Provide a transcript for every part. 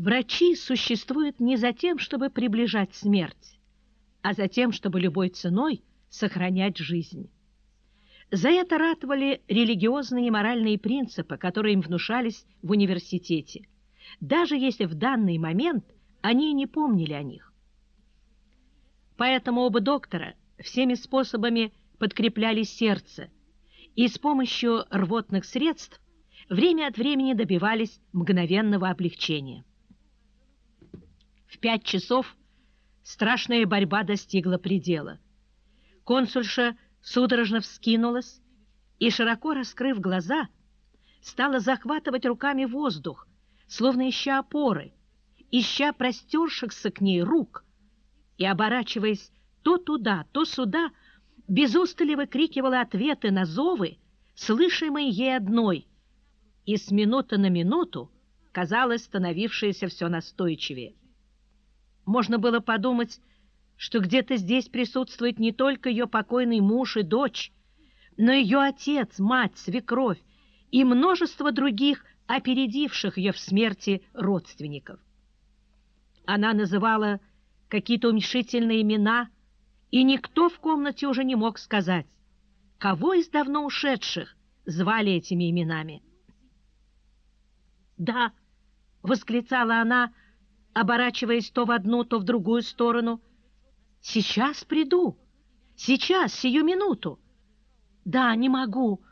Врачи существуют не за тем, чтобы приближать смерть, а за тем, чтобы любой ценой сохранять жизнь. За это ратовали религиозные и моральные принципы, которые им внушались в университете, даже если в данный момент они не помнили о них. Поэтому оба доктора всеми способами подкрепляли сердце и с помощью рвотных средств время от времени добивались мгновенного облегчения. В пять часов страшная борьба достигла предела. Консульша судорожно вскинулась и, широко раскрыв глаза, стала захватывать руками воздух, словно ища опоры, ища простершихся к ней рук, и, оборачиваясь то туда, то сюда, без устали выкрикивала ответы на зовы, слышимые ей одной, и с минуты на минуту казалось становившееся все настойчивее. Можно было подумать, что где-то здесь присутствует не только ее покойный муж и дочь, но ее отец, мать, свекровь и множество других, опередивших ее в смерти родственников. Она называла какие-то уменьшительные имена, и никто в комнате уже не мог сказать, кого из давно ушедших звали этими именами. «Да!» — восклицала она, оборачиваясь то в одну, то в другую сторону — Сейчас приду. Сейчас, сию минуту. Да, не могу.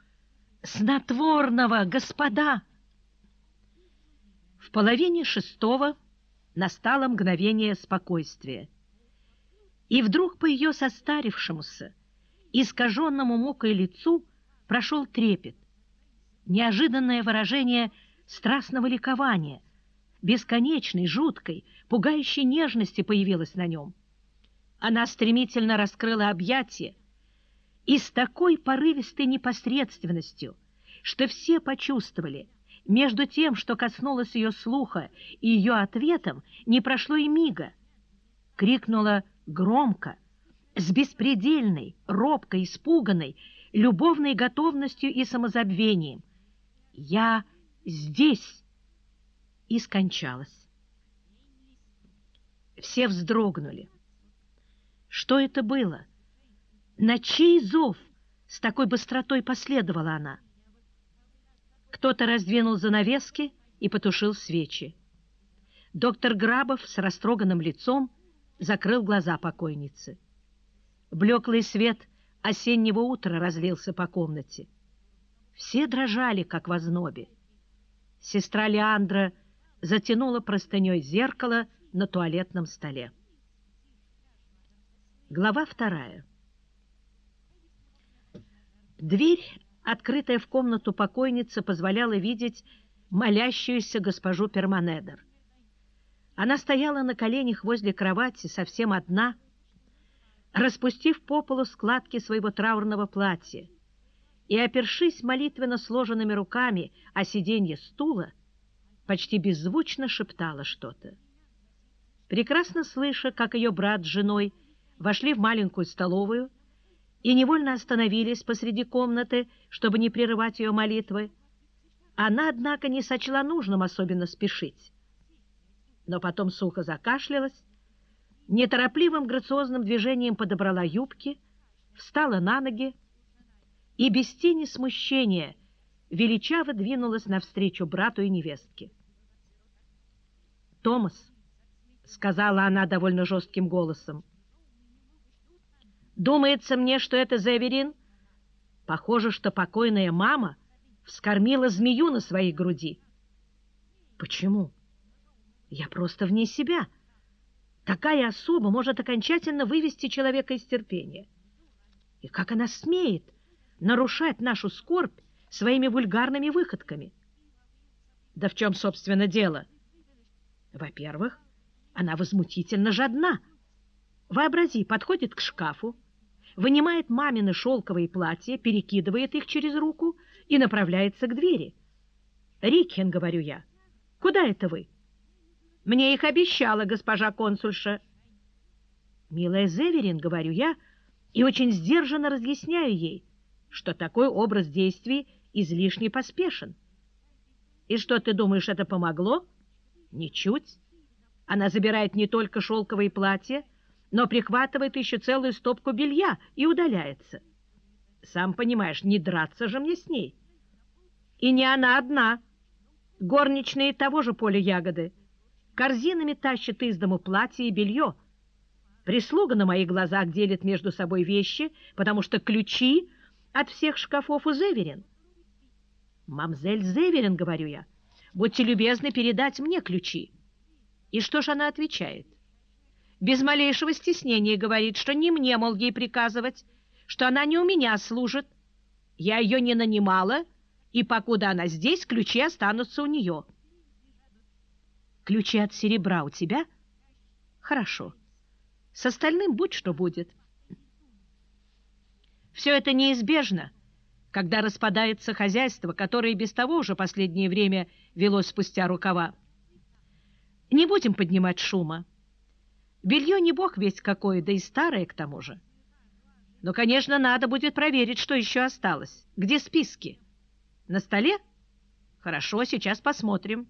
Снотворного, господа. В половине шестого настало мгновение спокойствия. И вдруг по ее состарившемуся, искаженному мукой лицу прошел трепет. Неожиданное выражение страстного ликования, бесконечной, жуткой, пугающей нежности появилось на нем. Она стремительно раскрыла объятия и с такой порывистой непосредственностью, что все почувствовали, между тем, что коснулось ее слуха и ее ответом, не прошло и мига. Крикнула громко, с беспредельной, робкой, испуганной, любовной готовностью и самозабвением. «Я здесь!» И скончалась. Все вздрогнули. Что это было? На чей зов с такой быстротой последовала она? Кто-то раздвинул занавески и потушил свечи. Доктор Грабов с растроганным лицом закрыл глаза покойницы. Блеклый свет осеннего утра разлился по комнате. Все дрожали, как в ознобе. Сестра Леандра затянула простыней зеркало на туалетном столе. Глава вторая. Дверь, открытая в комнату покойницы, позволяла видеть молящуюся госпожу Перманедер. Она стояла на коленях возле кровати, совсем одна, распустив по полу складки своего траурного платья и, опершись молитвенно сложенными руками о сиденье стула, почти беззвучно шептала что-то. Прекрасно слыша, как ее брат с женой вошли в маленькую столовую и невольно остановились посреди комнаты, чтобы не прерывать ее молитвы. Она, однако, не сочла нужным особенно спешить. Но потом сухо закашлялась, неторопливым грациозным движением подобрала юбки, встала на ноги и без тени смущения величаво двинулась навстречу брату и невестке. «Томас», — сказала она довольно жестким голосом, — Думается мне, что это Зеверин. Похоже, что покойная мама вскормила змею на своей груди. Почему? Я просто вне себя. Такая особа может окончательно вывести человека из терпения. И как она смеет нарушать нашу скорбь своими вульгарными выходками? Да в чем, собственно, дело? Во-первых, она возмутительно жадна. Вообрази, подходит к шкафу, вынимает мамины шелковые платья, перекидывает их через руку и направляется к двери. «Рикхен», — говорю я, — «куда это вы?» «Мне их обещала госпожа консульша». «Милая Зеверин», — говорю я, и очень сдержанно разъясняю ей, что такой образ действий излишне поспешен. «И что, ты думаешь, это помогло?» Ничуть. Она забирает не только шелковые платья, но прихватывает еще целую стопку белья и удаляется. Сам понимаешь, не драться же мне с ней. И не она одна. Горничные того же поля ягоды. Корзинами тащат из дому платье и белье. Прислуга на моих глазах делит между собой вещи, потому что ключи от всех шкафов у Зеверин. «Мамзель Зеверин», — говорю я, — «будьте любезны передать мне ключи». И что ж она отвечает? Без малейшего стеснения говорит, что не мне, мол, ей приказывать, что она не у меня служит. Я ее не нанимала, и покуда она здесь, ключи останутся у нее. Ключи от серебра у тебя? Хорошо. С остальным будь что будет. Все это неизбежно, когда распадается хозяйство, которое без того уже последнее время велось спустя рукава. Не будем поднимать шума. Белье не бог весь какое, да и старое к тому же. Но, конечно, надо будет проверить, что еще осталось. Где списки? На столе? Хорошо, сейчас посмотрим.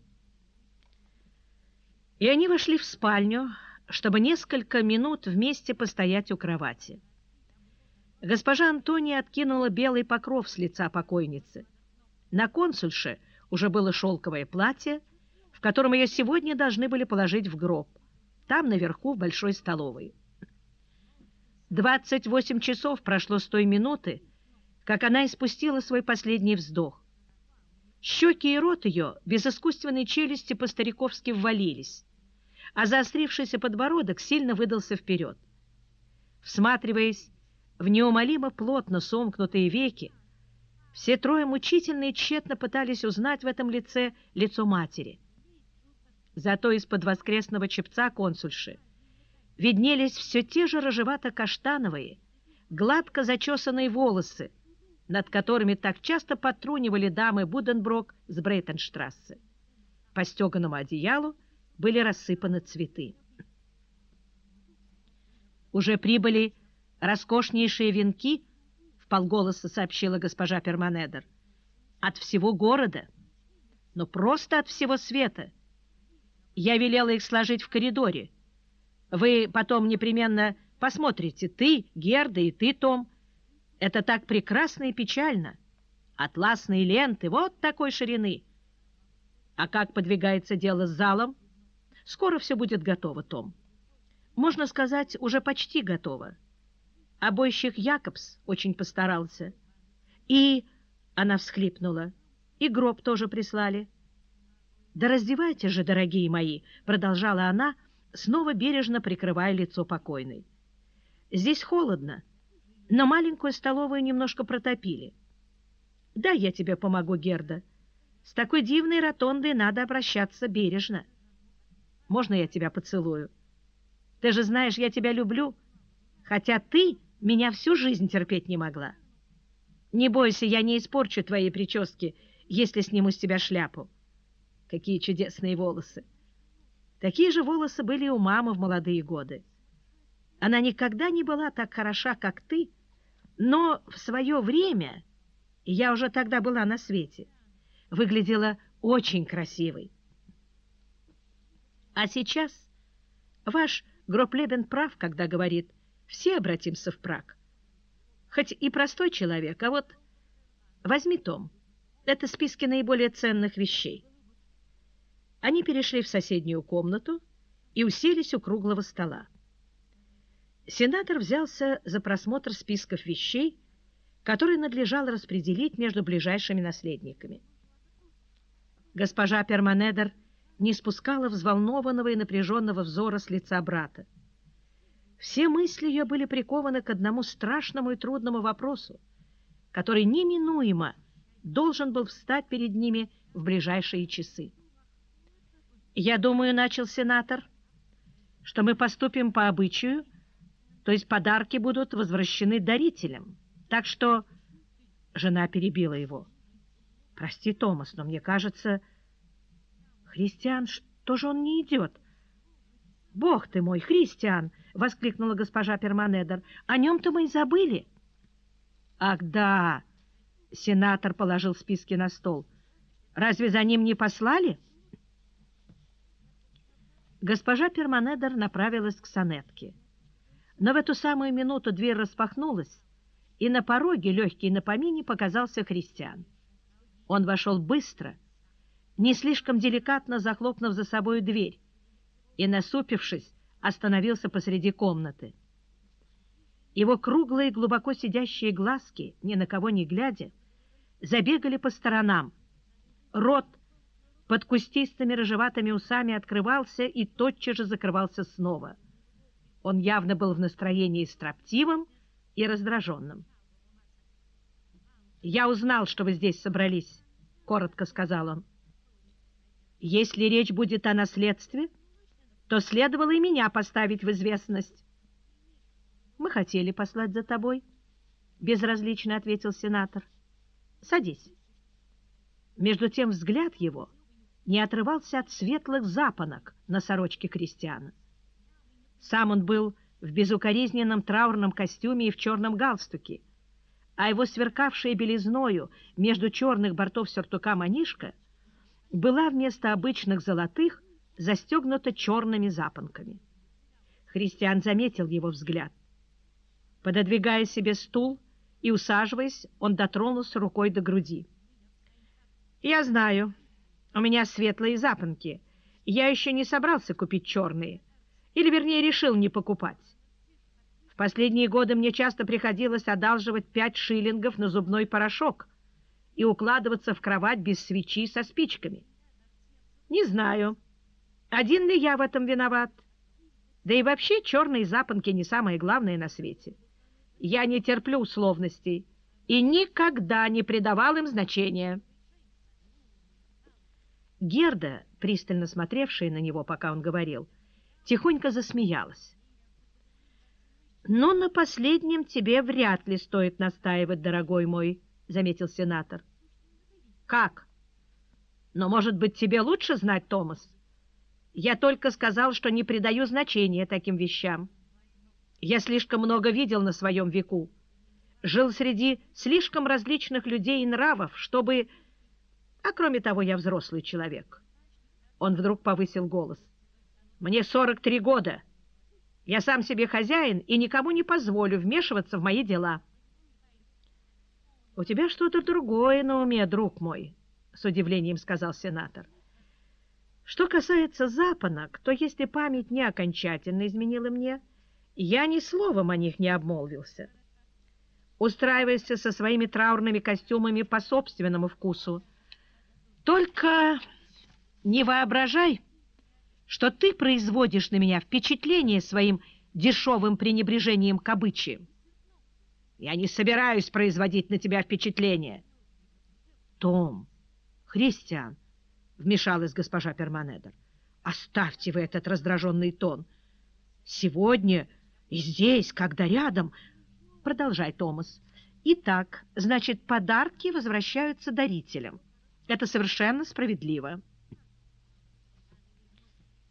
И они вошли в спальню, чтобы несколько минут вместе постоять у кровати. Госпожа Антония откинула белый покров с лица покойницы. На консульше уже было шелковое платье, в котором ее сегодня должны были положить в гроб, там, наверху, в большой столовой. 28 часов прошло с той минуты, как она испустила свой последний вздох. Щеки и рот ее без искусственной челюсти по-стариковски ввалились, а заострившийся подбородок сильно выдался вперед. Всматриваясь в неумолимо плотно сомкнутые веки, все трое мучительно и тщетно пытались узнать в этом лице лицо матери. Зато из-под воскресного чепца консульши виднелись все те же рыжевато-каштановые, гладко зачесанные волосы, над которыми так часто потрунивали дамы Буденброк с Брейтенштрассе. По стеганому одеялу были рассыпаны цветы. Уже прибыли роскошнейшие венки, в полголоса сообщила госпожа Перманедер, от всего города, но просто от всего света. Я велела их сложить в коридоре, вы потом непременно посмотрите, ты, Герда, и ты, Том. Это так прекрасно и печально. Атласные ленты вот такой ширины. А как подвигается дело с залом? Скоро все будет готово, Том. Можно сказать, уже почти готово. Обойщик Якобс очень постарался. И, она всхлипнула, и гроб тоже прислали. «Да раздевайте же, дорогие мои!» — продолжала она, — снова бережно прикрывая лицо покойной. «Здесь холодно, но маленькую столовую немножко протопили. Да, я тебе помогу, Герда. С такой дивной ротондой надо обращаться бережно. Можно я тебя поцелую? Ты же знаешь, я тебя люблю, хотя ты меня всю жизнь терпеть не могла. Не бойся, я не испорчу твои прически, если сниму с тебя шляпу. Какие чудесные волосы! Такие же волосы были у мамы в молодые годы. Она никогда не была так хороша, как ты, но в свое время, я уже тогда была на свете, выглядела очень красивой. А сейчас ваш Гроплебен прав, когда говорит, все обратимся в Праг. Хоть и простой человек, а вот возьми том. Это списки наиболее ценных вещей. Они перешли в соседнюю комнату и уселись у круглого стола. Сенатор взялся за просмотр списков вещей, которые надлежало распределить между ближайшими наследниками. Госпожа Перманедер не спускала взволнованного и напряженного взора с лица брата. Все мысли ее были прикованы к одному страшному и трудному вопросу, который неминуемо должен был встать перед ними в ближайшие часы. «Я думаю, — начал сенатор, — что мы поступим по обычаю, то есть подарки будут возвращены дарителям. Так что...» Жена перебила его. «Прости, Томас, но мне кажется...» «Христиан, что же он не идет?» «Бог ты мой, Христиан!» — воскликнула госпожа Перманедер. «О нем-то мы и забыли». «Ах, да!» — сенатор положил списки на стол. «Разве за ним не послали?» Госпожа Перманедер направилась к сонетке. Но в эту самую минуту дверь распахнулась, и на пороге, легкий на помине, показался христиан. Он вошел быстро, не слишком деликатно захлопнув за собой дверь, и, насупившись, остановился посреди комнаты. Его круглые, глубоко сидящие глазки, ни на кого не глядя, забегали по сторонам. Рот под кустистыми рыжеватыми усами открывался и тотчас же закрывался снова. Он явно был в настроении строптивым и раздраженным. «Я узнал, что вы здесь собрались», — коротко сказал он. «Если речь будет о наследстве, то следовало и меня поставить в известность». «Мы хотели послать за тобой», — безразлично ответил сенатор. «Садись». Между тем взгляд его не отрывался от светлых запонок на сорочке крестьяна. Сам он был в безукоризненном траурном костюме и в черном галстуке, а его сверкавшая белизною между черных бортов сюртука манишка была вместо обычных золотых застегнута черными запонками. Христиан заметил его взгляд. Пододвигая себе стул и усаживаясь, он дотронулся рукой до груди. «Я знаю, у меня светлые запонки. Я еще не собрался купить черные. Или, вернее, решил не покупать. В последние годы мне часто приходилось одалживать пять шиллингов на зубной порошок и укладываться в кровать без свечи со спичками. Не знаю, один ли я в этом виноват. Да и вообще черные запонки не самое главное на свете. Я не терплю условностей и никогда не придавал им значения. Герда, пристально смотревшая на него, пока он говорил, тихонько засмеялась. «Но на последнем тебе вряд ли стоит настаивать, дорогой мой», — заметил сенатор. «Как? Но, может быть, тебе лучше знать, Томас? Я только сказал, что не придаю значения таким вещам. Я слишком много видел на своем веку, жил среди слишком различных людей и нравов, чтобы а кроме того, я взрослый человек. Он вдруг повысил голос. Мне 43 года. Я сам себе хозяин и никому не позволю вмешиваться в мои дела. У тебя что-то другое на уме, друг мой, с удивлением сказал сенатор. Что касается запонок, то если память не окончательно изменила мне, я ни словом о них не обмолвился. Устраивайся со своими траурными костюмами по собственному вкусу, только не воображай, что ты производишь на меня впечатление своим дешевым пренебрежением к обычаям. Я не собираюсь производить на тебя впечатление. Том, Христиан, вмешалась госпожа Перманедер, оставьте вы этот раздраженный тон. Сегодня и здесь, когда рядом... Продолжай, Томас. Итак, значит, подарки возвращаются дарителям. Это совершенно справедливо.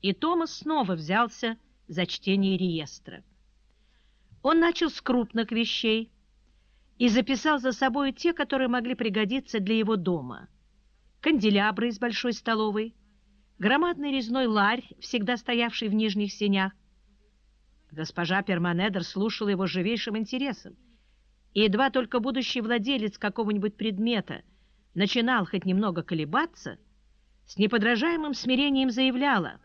И Томас снова взялся за чтение реестра. Он начал с крупных вещей и записал за собой те, которые могли пригодиться для его дома. Канделябры из большой столовой, громадный резной ларь, всегда стоявший в нижних сенях. Госпожа Перманедер слушала его живейшим интересом, и едва только будущий владелец какого-нибудь предмета – начинал хоть немного колебаться, с неподражаемым смирением заявляла,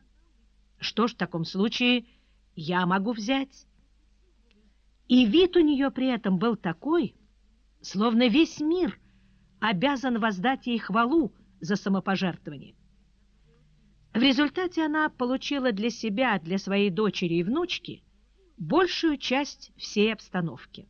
что ж в таком случае я могу взять. И вид у нее при этом был такой, словно весь мир обязан воздать ей хвалу за самопожертвование. В результате она получила для себя, для своей дочери и внучки большую часть всей обстановки.